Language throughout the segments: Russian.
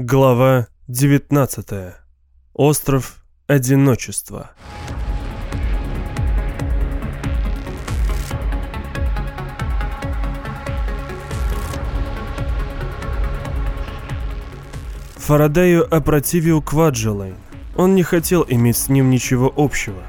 Глава 19. Остров одиночества. Фарадею опротивил Кваджалайн. Он не хотел иметь с ним ничего общего.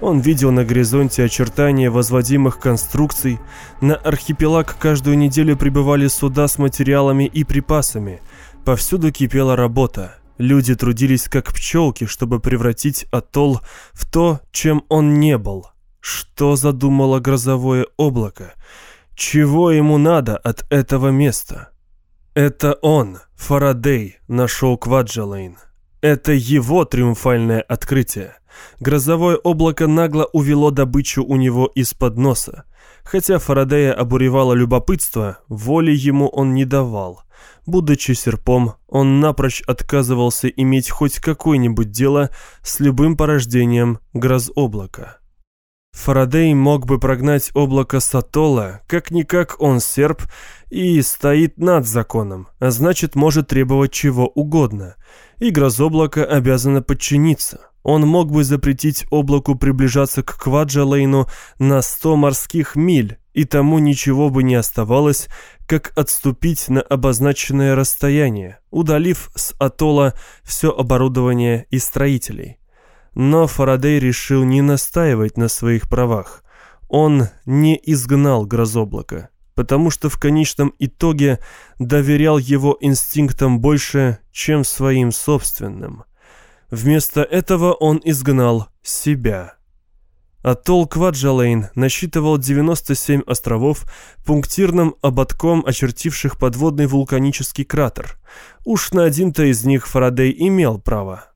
Он видел на горизонте очертания возводимых конструкций. На архипелаг каждую неделю прибывали суда с материалами и припасами – Повсюду кипела работа. Люди трудились как пчелки, чтобы превратить атолл в то, чем он не был. Что задумало грозовое облако? Чего ему надо от этого места? Это он, Фарадей, нашел Кваджалейн. Это его триумфальное открытие. Грозовое облако нагло увело добычу у него из-под носа. Хотя Фарадея обуревало любопытство, воли ему он не давал. Будучи серпом, он напрочь отказывался иметь хоть какое-нибудь дело с любым порождением грозоблака. Фарадей мог бы прогнать облако Сатола, как-никак он серп и стоит над законом, а значит может требовать чего угодно, и грозоблако обязано подчиниться. Он мог бы запретить облаку приближаться к Кваджалейну на сто морских миль, и тому ничего бы не оставалось, как отступить на обозначенное расстояние, удалив с атолла все оборудование и строителей. Но Фарадей решил не настаивать на своих правах. Он не изгнал грозоблако, потому что в конечном итоге доверял его инстинктам больше, чем своим собственным. Вместо этого он изгнал себя. Атолл Кваджалейн насчитывал 97 островов, пунктирным ободком очертивших подводный вулканический кратер. Уж на один-то из них Фарадей имел право.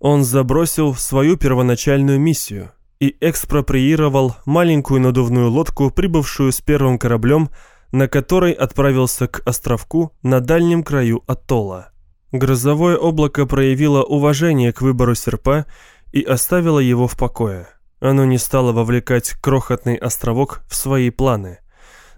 Он забросил свою первоначальную миссию и экспроприировал маленькую надувную лодку, прибывшую с первым кораблем, на которой отправился к островку на дальнем краю атолла. Грозовое облако проявило уважение к выбору серпа и оставило его в покое. Оно не стало вовлекать крохотный островок в свои планы.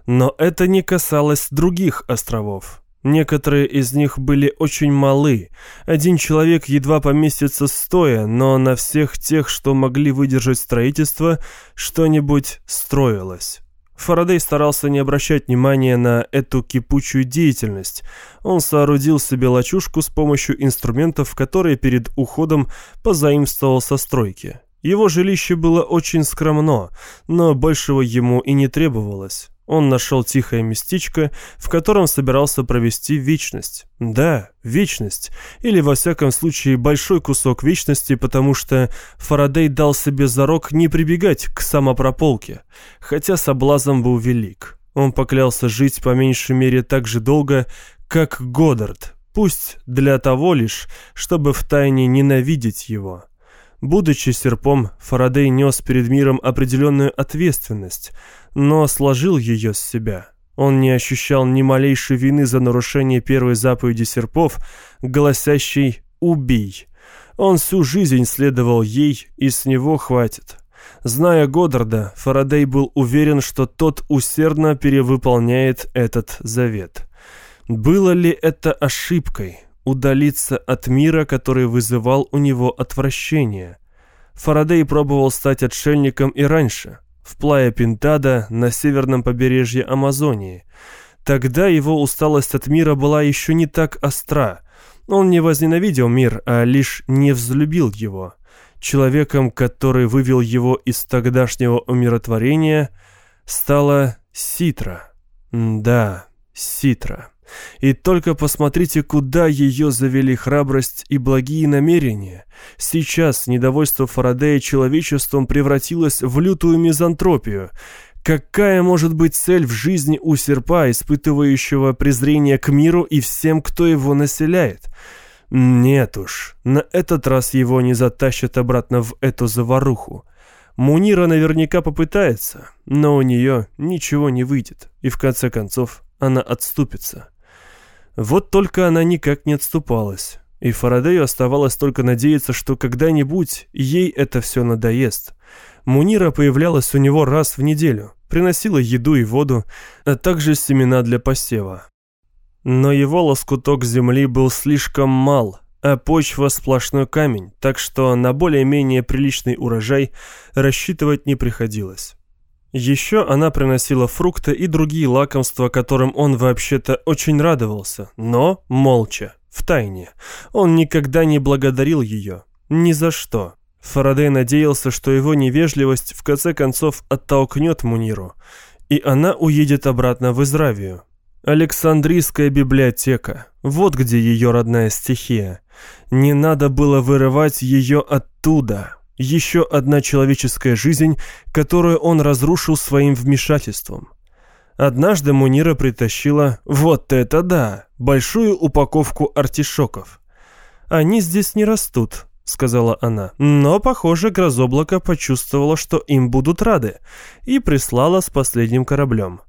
Но это не касалось других островов. Некоторые из них были очень малы. Один человек едва поместится стоя, но на всех тех, что могли выдержать строительство, что-нибудь строилось. Фарадей старался не обращать внимания на эту кипучую деятельность. Он соорудил себе лачушку с помощью инструментов, которые перед уходом позаимствовал со стройки. Его жилище было очень скромно, но большего ему и не требовалось. Он нашел тихое местечко, в котором собирался провести вечность. Да, вечность. Или, во всяком случае, большой кусок вечности, потому что Фарадей дал себе зарок не прибегать к самопрополке, хотя соблазн был велик. Он поклялся жить по меньшей мере так же долго, как Годдард, пусть для того лишь, чтобы втайне ненавидеть его. Будучи серпом, Фарадей нес перед миром определенную ответственность, но сложил ее с себя. Он не ощущал ни малейшей вины за нарушение первой заповеди серпов, гласящей «убий». Он всю жизнь следовал ей, и с него хватит. Зная Годдарда, Фарадей был уверен, что тот усердно перевыполняет этот завет. Было ли это ошибкой? Удалиться от мира, который вызывал у него отвращение. Фарадей пробовал стать отшельником и раньше, в Плая Пинтада на северном побережье Амазонии. Тогда его усталость от мира была еще не так остра. Он не возненавидел мир, а лишь не взлюбил его. Человеком, который вывел его из тогдашнего умиротворения, стала Ситра. Да, Ситра. И только посмотрите, куда ее завели храбрость и благие намерения. Сейчас недовольство Фарадея человечеством превратилось в лютую мизантропию. Какая может быть цель в жизни у серпа, испытывающего презрение к миру и всем, кто его населяет? Нет уж, на этот раз его не затащат обратно в эту заваруху. Мунира наверняка попытается, но у нее ничего не выйдет, и в конце концов она отступится. Вот только она никак не отступалась. И Фарадею оставалось только надеяться, что когда-нибудь ей это все надоест. Мунира появлялась у него раз в неделю, приносила еду и воду, а также семена для посева. Но его лоскуток земли был слишком мал, а почва сплошной камень, так что на более-менее приличный урожай рассчитывать не приходилось. Еще она приносила фрукты и другие лакомства, которым он вообще-то очень радовался, но молча, в тайне. Он никогда не благодарил ее. Ни за что. Фарадей надеялся, что его невежливость в конце концов оттолкнет Муниру, и она уедет обратно в Изравию. Александрийская библиотека. Вот где ее родная стихия. Не надо было вырывать ее оттуда. Еще одна человеческая жизнь, которую он разрушил своим вмешательством. Однажды Мунира притащила, вот это да, большую упаковку артишоков. Они здесь не растут, — сказала она. Но, похоже, грозоблако почувствовала, что им будут рады, и прислала с последним кораблем.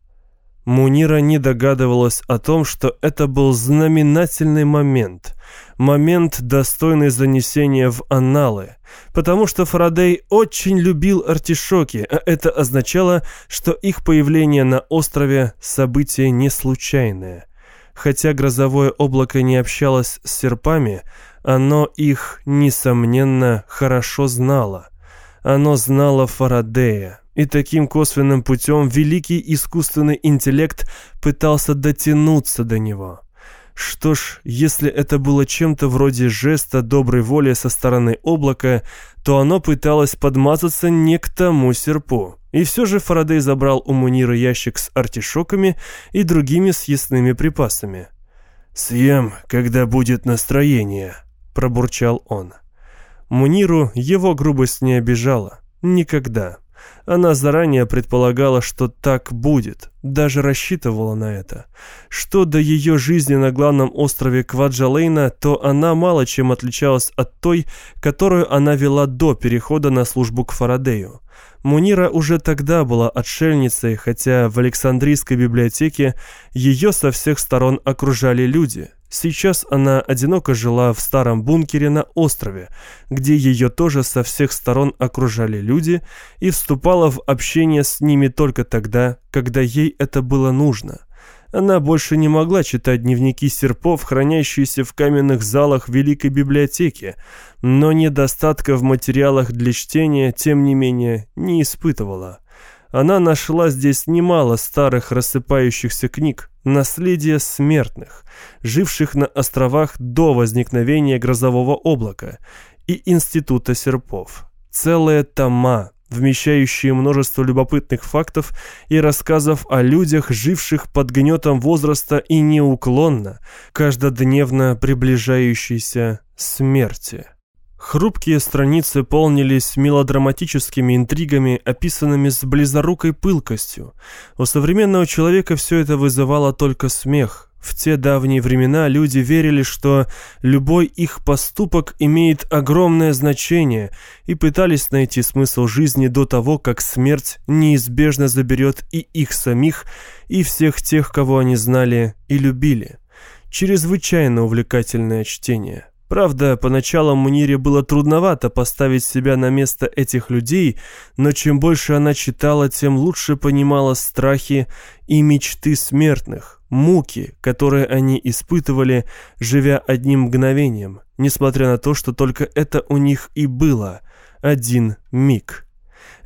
Мунира не догадывалась о том, что это был знаменательный момент, момент, достойный занесения в анналы, потому что Фарадей очень любил артишоки, а это означало, что их появление на острове – событие не случайное. Хотя грозовое облако не общалось с серпами – оно их, несомненно, хорошо знало. Оно знало Фарадея, и таким косвенным путем великий искусственный интеллект пытался дотянуться до него. Что ж, если это было чем-то вроде жеста доброй воли со стороны облака, то оно пыталось подмазаться не к тому серпу. И все же Фарадей забрал у Мунира ящик с артишоками и другими съестными припасами. «Съем, когда будет настроение», пробурчал он. Муниру его грубость не обижала. Никогда. Она заранее предполагала, что так будет, даже рассчитывала на это. Что до ее жизни на главном острове Кваджалейна, то она мало чем отличалась от той, которую она вела до перехода на службу к Фарадею. Мунира уже тогда была отшельницей, хотя в Александрийской библиотеке ее со всех сторон окружали люди, Сейчас она одиноко жила в старом бункере на острове, где ее тоже со всех сторон окружали люди, и вступала в общение с ними только тогда, когда ей это было нужно. Она больше не могла читать дневники серпов, хранящиеся в каменных залах Великой библиотеки, но недостатка в материалах для чтения, тем не менее, не испытывала. Она нашла здесь немало старых рассыпающихся книг, наследия смертных, живших на островах до возникновения грозового облака и Института серпов. Целые тома, вмещающие множество любопытных фактов и рассказов о людях, живших под гнетом возраста и неуклонно, каждодневно приближающейся смерти. Хрупкие страницы полнились мелодраматическими интригами, описанными с близорукой пылкостью. У современного человека все это вызывало только смех. В те давние времена люди верили, что любой их поступок имеет огромное значение и пытались найти смысл жизни до того, как смерть неизбежно заберет и их самих, и всех тех, кого они знали и любили. Чрезвычайно увлекательное чтение. Правда, поначалу Мунире было трудновато поставить себя на место этих людей, но чем больше она читала, тем лучше понимала страхи и мечты смертных, муки, которые они испытывали, живя одним мгновением, несмотря на то, что только это у них и было, один миг.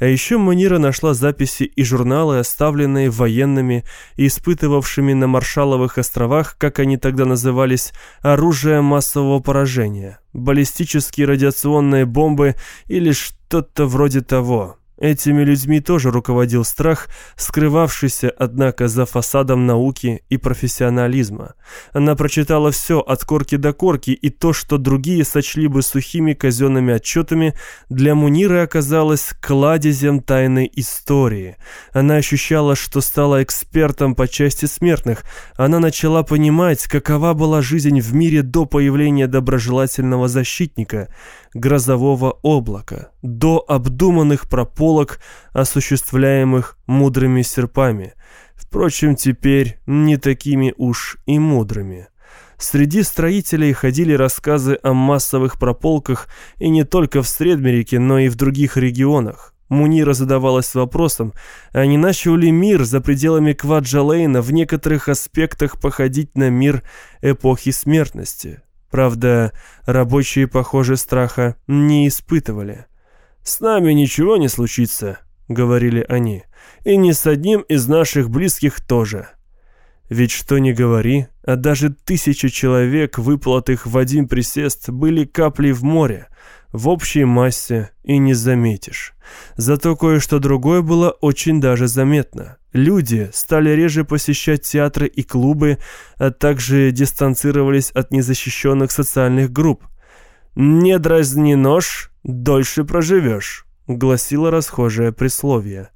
А еще Манира нашла записи и журналы, оставленные военными, испытывавшими на Маршаловых островах, как они тогда назывались, оружие массового поражения, баллистические радиационные бомбы или что-то вроде того. Этими людьми тоже руководил страх, скрывавшийся, однако, за фасадом науки и профессионализма. Она прочитала все от корки до корки, и то, что другие сочли бы сухими казенными отчетами, для Муниры оказалось кладезем тайной истории. Она ощущала, что стала экспертом по части смертных. Она начала понимать, какова была жизнь в мире до появления доброжелательного защитника – грозового облака, до обдуманных прополок, осуществляемых мудрыми серпами. Впрочем, теперь не такими уж и мудрыми. Среди строителей ходили рассказы о массовых прополках и не только в Средмерике, но и в других регионах. Мунира задавалась вопросом, а не начал ли мир за пределами Кваджалейна в некоторых аспектах походить на мир эпохи смертности. Правда, рабочие, похоже, страха не испытывали. «С нами ничего не случится», — говорили они, — «и ни с одним из наших близких тоже». Ведь что ни говори, а даже тысячи человек, выплатых в один присест, были каплей в море, в общей массе и не заметишь. Зато кое-что другое было очень даже заметно. Люди стали реже посещать театры и клубы, а также дистанцировались от незащищенных социальных групп. «Не дразни нож, дольше проживешь», — гласило расхожее присловие.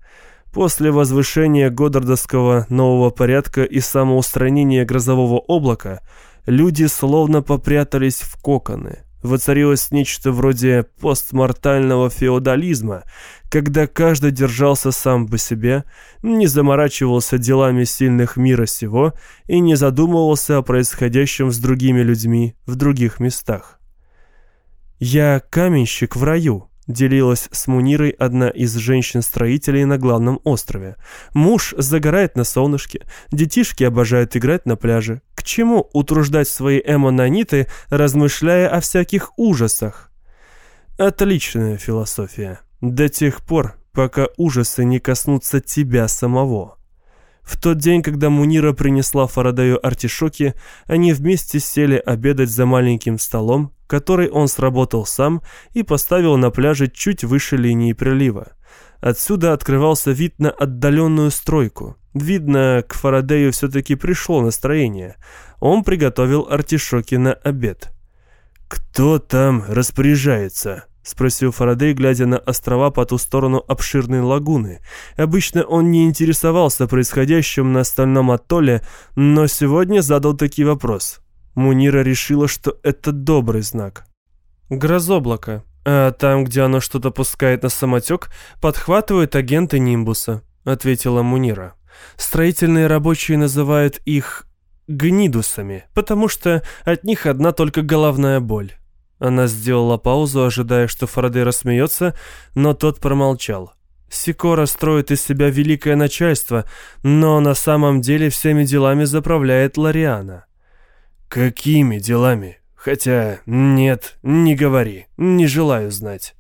После возвышения Годдардовского нового порядка и самоустранения грозового облака люди словно попрятались в коконы. Воцарилось нечто вроде постмортального феодализма, когда каждый держался сам по себе, не заморачивался делами сильных мира сего и не задумывался о происходящем с другими людьми в других местах. «Я каменщик в раю», Делилась с Мунирой одна из женщин-строителей на главном острове. Муж загорает на солнышке, детишки обожают играть на пляже. К чему утруждать свои эмонаниты, размышляя о всяких ужасах? Отличная философия. До тех пор, пока ужасы не коснутся тебя самого. В тот день, когда Мунира принесла Фарадею артишоки, они вместе сели обедать за маленьким столом, который он сработал сам и поставил на пляже чуть выше линии прилива. Отсюда открывался вид на отдаленную стройку. Видно, к Фарадею все-таки пришло настроение. Он приготовил артишоки на обед. «Кто там распоряжается?» — спросил Фарадей, глядя на острова по ту сторону обширной лагуны. Обычно он не интересовался происходящим на остальном атолле, но сегодня задал таки вопрос. Мунира решила, что это добрый знак. «Грозоблако. А там, где оно что-то пускает на самотек, подхватывают агенты Нимбуса», — ответила Мунира. «Строительные рабочие называют их гнидусами, потому что от них одна только головная боль». Она сделала паузу, ожидая, что Фарадей рассмеется, но тот промолчал. Сикора строит из себя великое начальство, но на самом деле всеми делами заправляет Лариана. «Какими делами? Хотя, нет, не говори, не желаю знать».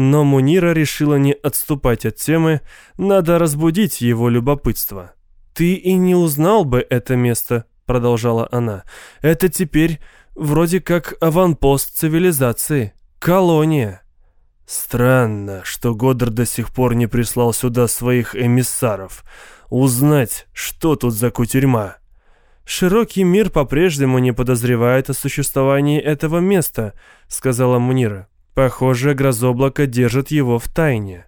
Но Мунира решила не отступать от темы, надо разбудить его любопытство. «Ты и не узнал бы это место», — продолжала она. «Это теперь Вроде как аванпост цивилизации. Колония. Странно, что Годдар до сих пор не прислал сюда своих эмиссаров. Узнать, что тут за кутерьма. «Широкий мир по-прежнему не подозревает о существовании этого места», — сказала Мунира. «Похоже, грозоблако держит его в тайне».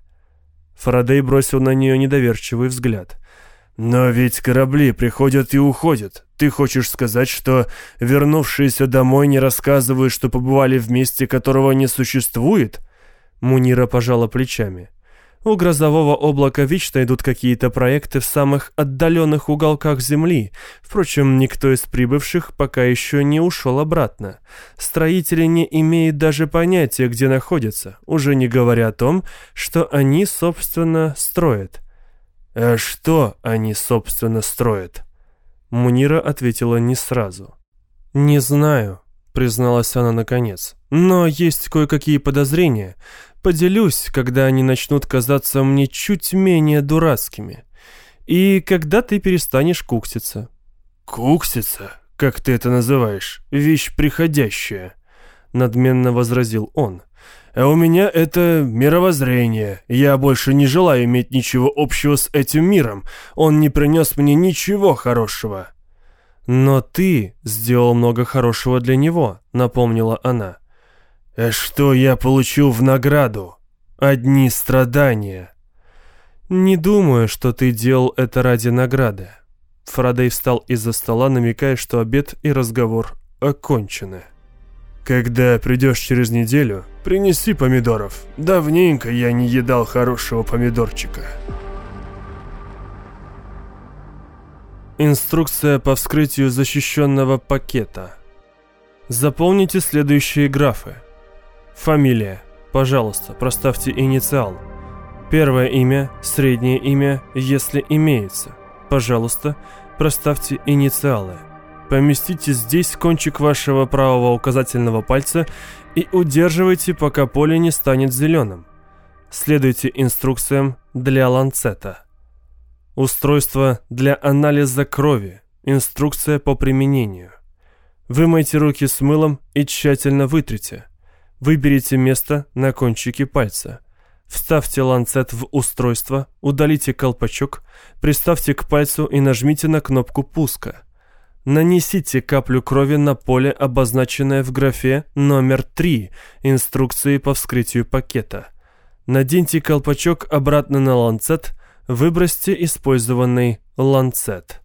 Фарадей бросил на нее недоверчивый взгляд. «Но ведь корабли приходят и уходят. Ты хочешь сказать, что вернувшиеся домой не рассказывают, что побывали в месте, которого не существует?» Мунира пожала плечами. «У грозового облака вечно идут какие-то проекты в самых отдаленных уголках Земли. Впрочем, никто из прибывших пока еще не ушел обратно. Строители не имеют даже понятия, где находятся, уже не говоря о том, что они, собственно, строят». «А что они, собственно, строят?» Мунира ответила не сразу. «Не знаю», — призналась она наконец. «Но есть кое-какие подозрения. Поделюсь, когда они начнут казаться мне чуть менее дурацкими. И когда ты перестанешь кукситься». «Кукситься? Как ты это называешь? Вещь приходящая», — надменно возразил он. А у меня это мировоззрение. Я больше не желаю иметь ничего общего с этим миром. Он не принес мне ничего хорошего». «Но ты сделал много хорошего для него», — напомнила она. «А что я получу в награду? Одни страдания». «Не думаю, что ты делал это ради награды». Фарадей встал из-за стола, намекая, что обед и разговор окончены. Когда придешь через неделю, принеси помидоров. Давненько я не едал хорошего помидорчика. Инструкция по вскрытию защищенного пакета. Заполните следующие графы. Фамилия. Пожалуйста, проставьте инициал. Первое имя, среднее имя, если имеется. Пожалуйста, проставьте инициалы. Поместите здесь кончик вашего правого указательного пальца и удерживайте, пока поле не станет зеленым. Следуйте инструкциям для ланцета. Устройство для анализа крови. Инструкция по применению. Вымойте руки с мылом и тщательно вытрите. Выберите место на кончике пальца. Вставьте ланцет в устройство, удалите колпачок, приставьте к пальцу и нажмите на кнопку пуска. Нанесите каплю крови на поле, обозначенное в графе номер 3 инструкции по вскрытию пакета. Наденьте колпачок обратно на ланцет, выбросьте использованный ланцет.